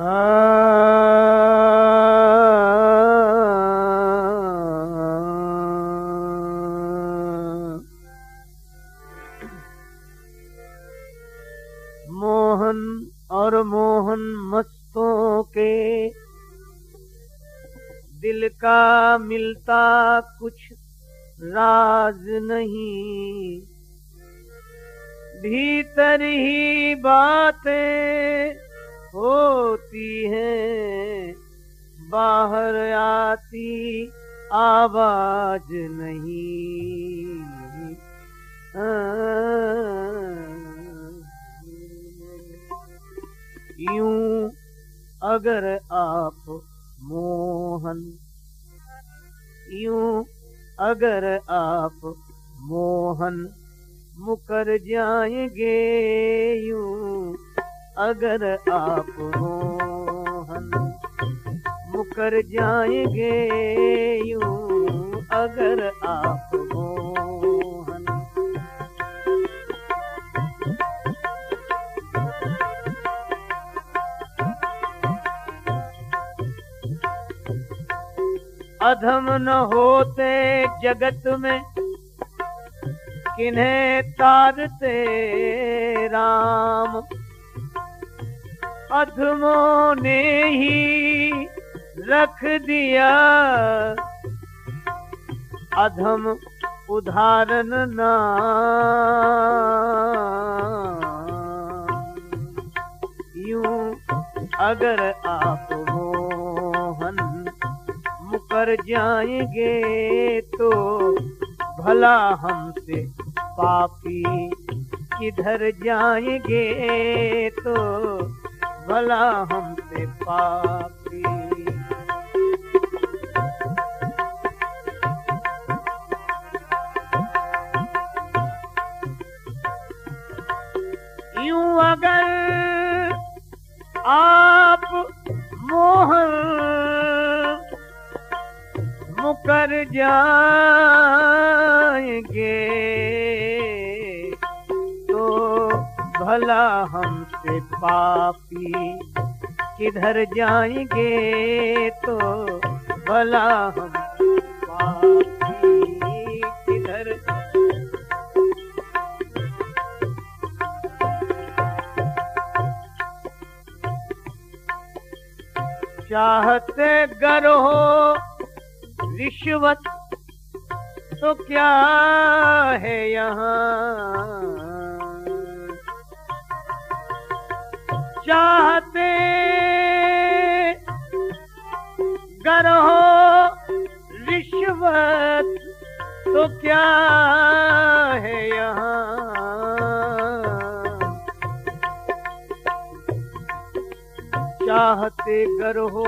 मोहन और मोहन मस्तों के दिल का मिलता कुछ राज नहीं। भीतर ही बातें होती है। बाहर आती आवाज़ नहीं। यूँ अगर आप मोहन, यूँ अगर आप मोहन मुकर जाएँगे, यूँ अगर आप मोहन मुकर जाएँगे यूँ, अगर आप मोहन अधम न होते जगत में, किन्हें तारते राम। अधमों ने ही रख दिया। अधम उदाहरण ना। यूं अगर आप मोहन मुकर जाएंगे तो भला हमसे पापी किधर जाएंगे तो भला पापी। यूं अगर आप मोहन मुकर जाएंगे भला हमसे पापी। किधर जाएँगे तो भला हम पापी। किधर चाहते गर हो रिश्वत तो क्या है यहाँ? चाहते गर हो रिश्वत तो क्या है यहाँ? चाहते गर हो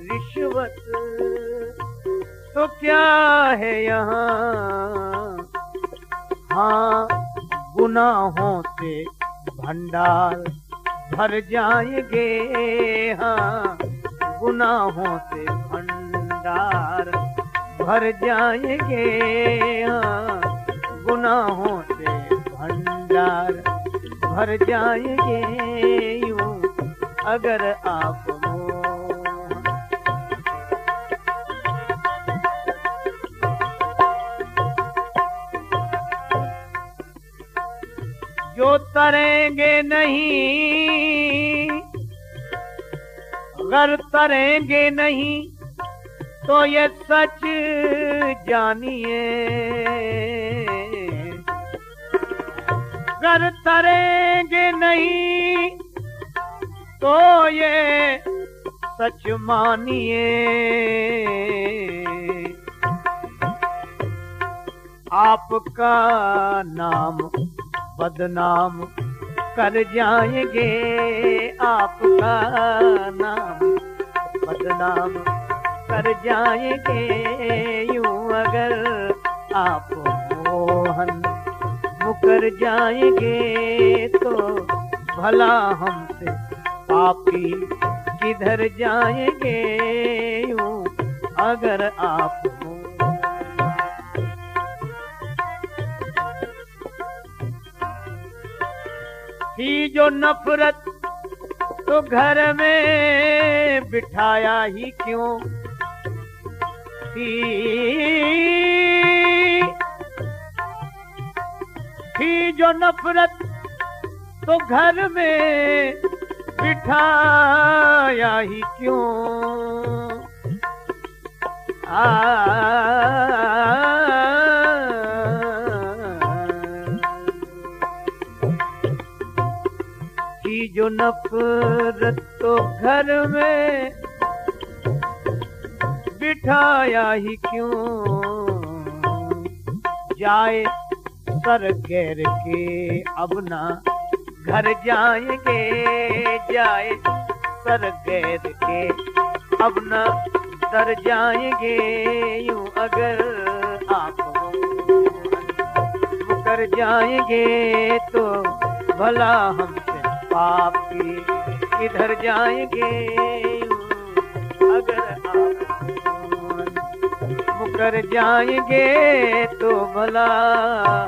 रिश्वत तो क्या है यहाँ? हाँ गुनाहों से भंडार भर जाएँगे हाँ गुनाहों से भंडार। भर जाएँगे हाँ गुनाहों से भंडार। भर जाएँगे यूँ, अगर आप जो तरेंगे नहीं। अगर तरेंगे नहीं तो ये सच जानिए। अगर तरेंगे नहीं तो ये सच मानिए। आपका नाम बदनाम कर जाएँगे आपका नाम। बदनाम कर जाएँगे यूँ अगर आप मोहन मुकर जाएँगे तो भला हमसे पापी किधर जाएँगे यूँ अगर आप थी जो नफरत तो घर में बिठाया ही क्यों? थी जो नफरत तो घर में बिठाया ही क्यों की जो नफरत तो घर में बिठाया ही क्यों? जाए सर घेर के अब ना घर जाएँगे, जाए सर घेर के अब ना तर जाएँगे। यूँ अगर आप मुकर जाएँगे तो भला हमसे पापी इधर जाएँगे। अगर आप मुकर जाएँगे तो भला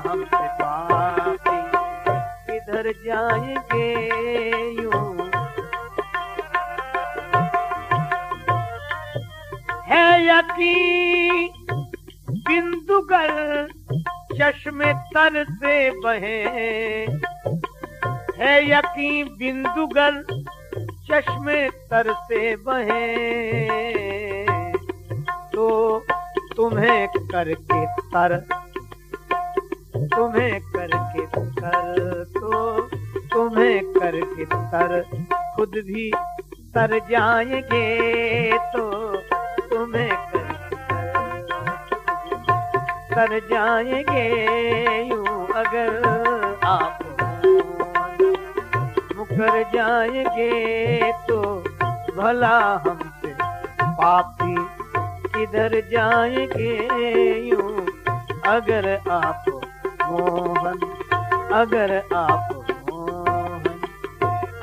हमसे पापी। इधर जाएँगे यूँ। है यकीन बिंदुगर चश्मे तर से बहे। है यकीन बिंदुगर चश्मे तर से बहे। तो तुम्हें करके तर, तुम्हें करके तर तो तुम्हें करके तर, खुद भी तर जाएँगे। तो तुम्हें कर जाएँगे। यूँ अगर आप मुकर जाएंगे तो भला हमसे पापी किधर जाएंगे यूं? अगर आप मोहन अगर आप मोहन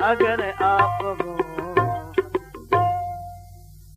अगर आप मोहन